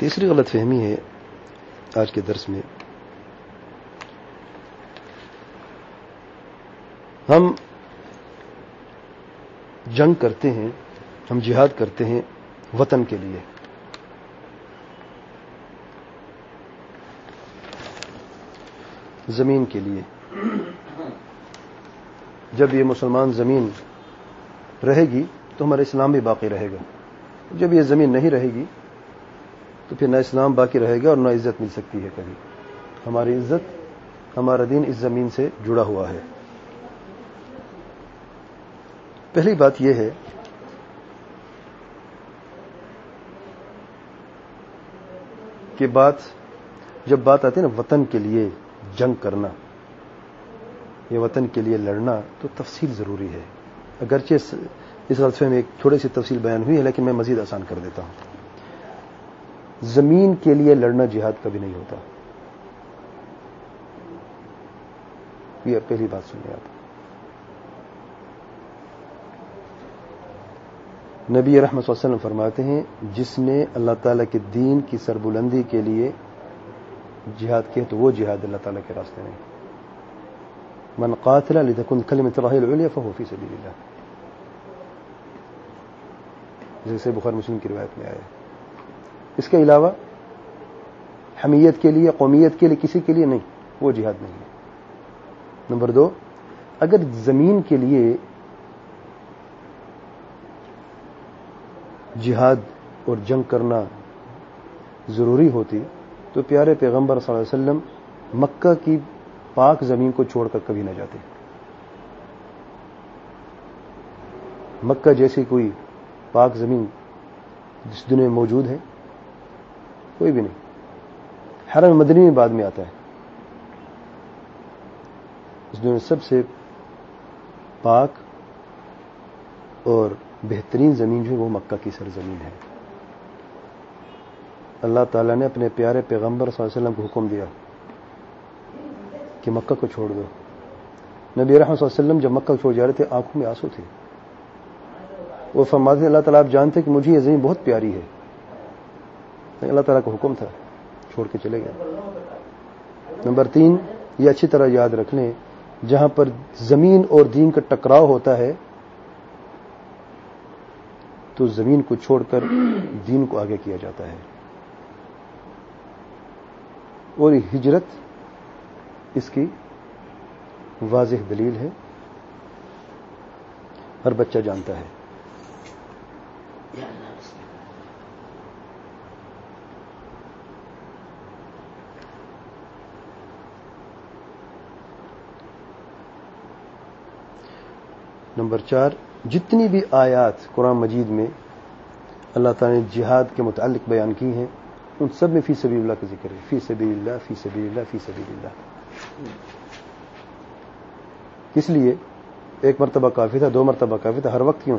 تیسری غلط فہمی ہے آج کے درس میں۔ ہم جنگ کرتے ہیں، ہم جہاد کرتے ہیں وطن کے لیے۔ زمین کے لیے۔ جب یہ مسلمان زمین رہے گی تو ہمارا اسلام بھی باقی رہے گا۔ جب یہ زمین نہیں رہے گی تو پھر نہ اسلام باقی رہے گا اور نہ عزت مل سکتی ہے کبھی۔ ہماری عزت، ہمارا دین اس زمین سے جڑا ہوا ہے۔ پہلی بات یہ ہے کہ بات، جب بات آتی ہے نا وطن کے لیے جنگ کرنا، یا وطن کے لیے لڑنا، تو تفصیل ضروری ہے۔ اگرچہ اس غلطفے میں ایک تھوڑی سی تفصیل بیان ہوئی ہے، لیکن میں مزید آسان کر دیتا ہوں۔ زمین کے لیے لڑنا جہاد کبھی نہیں ہوتا۔ یہ پہلی بات سننے آپ۔ نبی رحمت صلی اللہ علیہ وسلم فرماتے ہیں، جس نے اللہ تعالیٰ کے دین کی سربلندی کے لیے جہاد کیا تو وہ جہاد اللہ تعالیٰ کے راستے میں۔ من قاتل لتكن كلمة الله العليا فهو في سبيل الله جیسے بخار مسلم کی روایت میں آیا ہے۔ اس کے علاوہ حمیت کے لیے، قومیت کے لیے، کسی کے لیے نہیں، وہ جہاد نہیں ہے۔ نمبر دو، اگر زمین کے لیے جہاد اور جنگ کرنا ضروری ہوتی، تو پیارے پیغمبر صلی اللہ علیہ وسلم مکہ کی پاک زمین کو چھوڑ کر کبھی نہ جاتے۔ مکہ جیسی کوئی پاک زمین جس دنیا میں موجود ہے کوئی بھی نہیں۔ حرم مدنی میں بعد میں آتا ہے۔ اس دنیا سب سے پاک اور بہترین زمین جو ہے وہ مکہ کی سرزمین ہے۔ اللہ تعالیٰ نے اپنے پیارے پیغمبر صلی اللہ علیہ وسلم کو حکم دیا کہ مکہ کو چھوڑ دو۔ نبی رحمۃ صلی اللہ علیہ وسلم جب مکہ چھوڑ جا رہے تھے، آنکھوں میں آنسو تھے۔ وہ فرماتے اللہ تعالیٰ آپ جانتے کہ مجھے یہ زمین بہت پیاری ہے۔ اللہ تعالیٰ کا حکم تھا، چھوڑ کے چلے گئے۔ نمبر تین، یہ اچھی طرح یاد رکھ لیں جہاں پر زمین اور دین کا ٹکراؤ ہوتا ہے، تو زمین کو چھوڑ کر دین کو آگے کیا جاتا ہے۔ اور ہجرت، اس کی واضح دلیل ہے۔ ہر بچہ جانتا ہے۔ نمبر چار، جتنی بھی آیات قرآن مجید میں اللہ تعالی نے جہاد کے متعلق بیان کی ہیں، ان سب میں فی سبی اللہ کا ذکر ہے۔ فی سبی اللہ، فی سبی اللہ، فی سبی اللہ۔ اس لیے ایک مرتبہ کافی تھا، دو مرتبہ کافی تھا۔ ہر وقت کیوں؟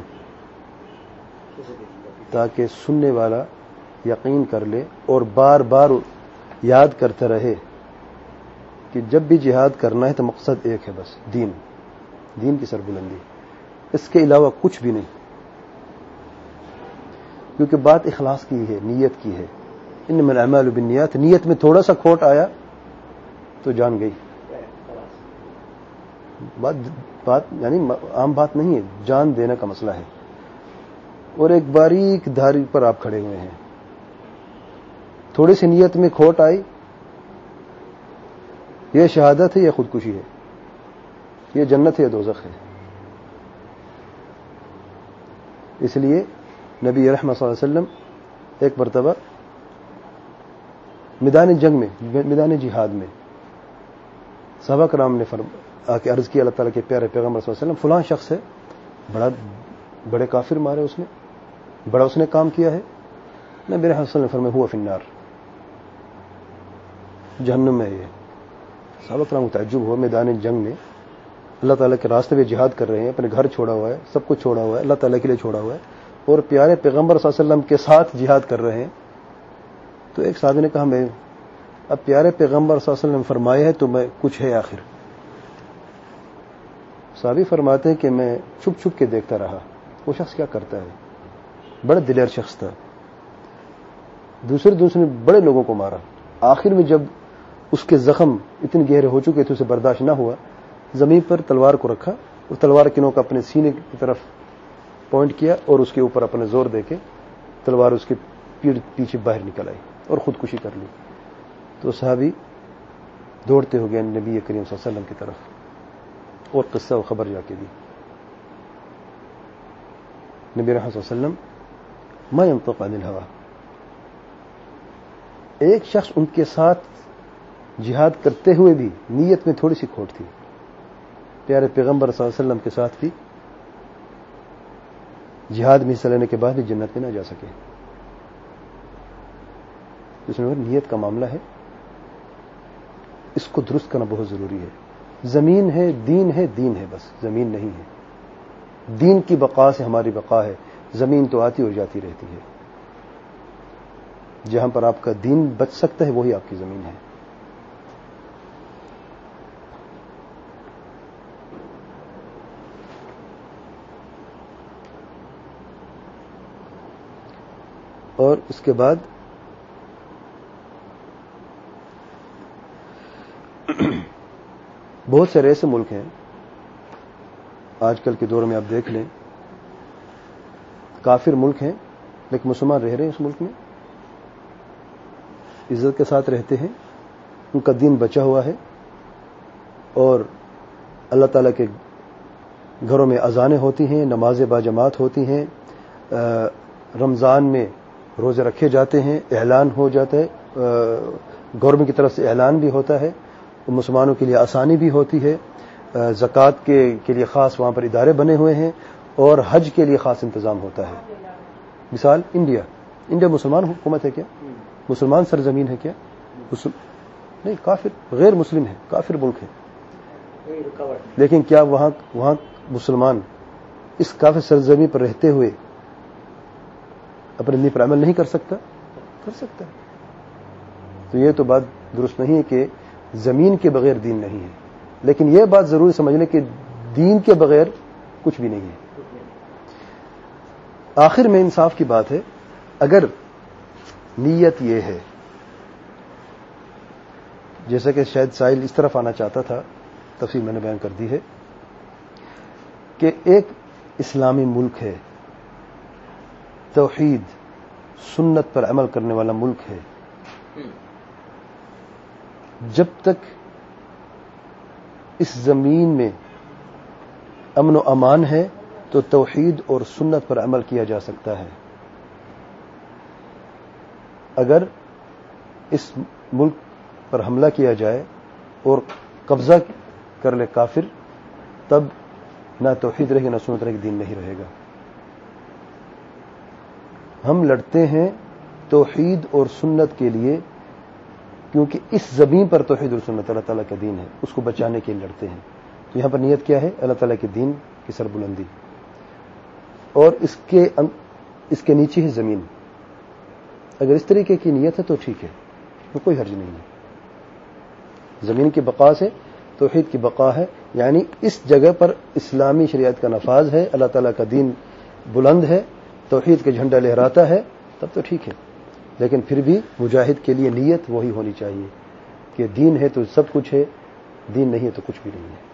تاکہ سننے والا یقین کر لے اور بار بار یاد کرتا رہے کہ جب بھی جہاد کرنا ہے تو مقصد ایک ہے بس، دین۔ دین کی سربلندی۔ اس کے علاوہ کچھ بھی نہیں۔ کیونکہ بات اخلاص کی ہے، نیت کی ہے۔ ان میں اعمال بالنیات نیت میں تھوڑا سا کھوٹ آیا تو جان گئی۔ بات بات یعنی عام بات نہیں ہے، جان دینے کا مسئلہ ہے۔ اور ایک باریک دھاری پر آپ کھڑے ہوئے ہیں۔ تھوڑی سی نیت میں کھوٹ آئی۔ یہ شہادت ہے یا خودکشی ہے؟ یہ جنت ہے یا دوزخ ہے؟ اس لیے نبی رحمۃ صلی اللہ علیہ وسلم ایک مرتبہ میدان جنگ میں، میدان جہاد میں صحابہ کرام نے فرم، آ کے عرض کیا اللہ تعالیٰ کے پیارے پیغمبر صلی اللہ علیہ وسلم، فلاں شخص ہے، بڑا، بڑے کافر مارے اس نے، بڑا اس نے کام کیا ہے۔ نبی رحمۃ وسلم ہوا فنار جہنم میں یہ۔ صحابہ کرام تعجب ہوا میدان جنگ میں۔ اللہ تعالیٰ کے راستے میں جہاد کر رہے ہیں، اپنے گھر چھوڑا ہوا ہے، سب کچھ چھوڑا ہوا ہے، اللہ تعالیٰ کے لیے چھوڑا ہوا ہے، اور پیارے پیغمبر صلی اللہ علیہ وسلم کے ساتھ جہاد کر رہے ہیں۔ تو ایک صاحب نے کہا، میں، اب پیارے پیغمبر صلی اللہ علیہ وسلم فرمائے ہے تو میں، کچھ ہے آخر۔ صحابی فرماتے ہیں کہ میں چھپ چھپ کے دیکھتا رہا۔ وہ شخص کیا کرتا ہے؟ بڑا دلیر شخص تھا۔ دوسرے دوسرے بڑے لوگوں کو مارا۔ آخر میں جب اس کے زخم اتنے گہرے ہو چکے تھے، اسے برداشت نہ ہوا زمین پر تلوار کو رکھا اور تلوار کے نوک اپنے سینے کی طرف پوائنٹ کیا اور اس کے اوپر اپنے زور دے کے تلوار اس کے پیچھے باہر نکل آئی اور خودکشی کر لی۔ تو صحابی دوڑتے ہو گئے نبی کریم صلی اللہ علیہ وسلم کی طرف اور قصہ و خبر جا کے دی۔ نبی رحمۃ وسلم میں ينطق عن الهوى ایک شخص ان کے ساتھ جہاد کرتے ہوئے بھی نیت میں تھوڑی سی کھوٹ تھی۔ پیارے پیغمبر صلی اللہ علیہ وسلم کے ساتھ بھی جہاد میں حصہ لینے کے بعد بھی جنت میں نہ جا سکے۔ اس میں نیت کا معاملہ ہے۔ اس کو درست کرنا بہت ضروری ہے۔ زمین ہے، دین ہے دین ہے بس، زمین نہیں ہے۔ دین کی بقا سے ہماری بقا ہے۔ زمین تو آتی اور جاتی رہتی ہے۔ جہاں پر آپ کا دین بچ سکتا ہے، وہی آپ کی زمین ہے۔ اور اس کے بعد بہت سارے ایسے ملک ہیں، آج کل کے دور میں آپ دیکھ لیں، کافر ملک ہیں، لیکن مسلمان رہ رہے ہیں اس ملک میں۔ عزت کے ساتھ رہتے ہیں، ان کا دین بچا ہوا ہے، اور اللہ تعالیٰ کے گھروں میں اذانیں ہوتی ہیں نماز با جماعت ہوتی ہیں رمضان میں روزے رکھے جاتے ہیں، اعلان ہو جاتا ہے گورنمنٹ کی طرف سے اعلان بھی ہوتا ہے، مسلمانوں کے لیے آسانی بھی ہوتی ہے زکوٰۃ کے لیے خاص وہاں پر ادارے بنے ہوئے ہیں اور حج کے لیے خاص انتظام ہوتا ہے۔ مثال، انڈیا۔ انڈیا مسلمان حکومت ہے کیا؟ مسلمان سرزمین ہے کیا؟ نہیں، کافر، غیر مسلم ہے کافر ملک ہے لیکن کیا وہاں وہاں مسلمان اس کافر سرزمین پر رہتے ہوئے اپنے پر عمل نہیں کر سکتا؟ کر سکتا تو یہ تو بات درست نہیں ہے کہ زمین کے بغیر دین نہیں ہے۔ لیکن یہ بات ضروری سمجھنے کہ دین کے بغیر کچھ بھی نہیں ہے۔ آخر میں انصاف کی بات ہے، اگر نیت یہ ہے، جیسا کہ شاید سائل اس طرف آنا چاہتا تھا، تفصیل میں نے بیان کر دی ہے، کہ ایک اسلامی ملک ہے۔ توحید سنت پر عمل کرنے والا ملک ہے۔ جب تک اس زمین میں امن و امان ہے تو توحید اور سنت پر عمل کیا جا سکتا ہے۔ اگر اس ملک پر حملہ کیا جائے اور قبضہ کر لے کافر تب نہ توحید رہے گی نہ سنت رہے گی دین نہیں رہے گا۔ ہم لڑتے ہیں توحید اور سنت کے لیے، کیونکہ اس زمین پر توحید اور سنت اللہ تعالیٰ کا دین ہے، اس کو بچانے کے لیے لڑتے ہیں۔ تو یہاں پر نیت کیا ہے؟ اللہ تعالیٰ کے دین کی سربلندی۔ اور اس کے اس کے نیچے ہی زمین۔ اگر اس طریقے کی نیت ہے تو ٹھیک ہے، وہ کوئی حرج نہیں ہے۔ زمین کی بقا سے توحید کی بقا ہے یعنی اس جگہ پر اسلامی شریعت کا نفاذ ہے، اللہ تعالیٰ کا دین بلند ہے۔ توحید کا جھنڈا لہراتا ہے، تب تو ٹھیک ہے۔ لیکن پھر بھی مجاہد کے لیے نیت وہی ہونی چاہیے کہ دین ہے تو سب کچھ ہے، دین نہیں ہے تو کچھ بھی نہیں ہے۔